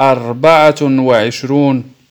أربعة وعشرون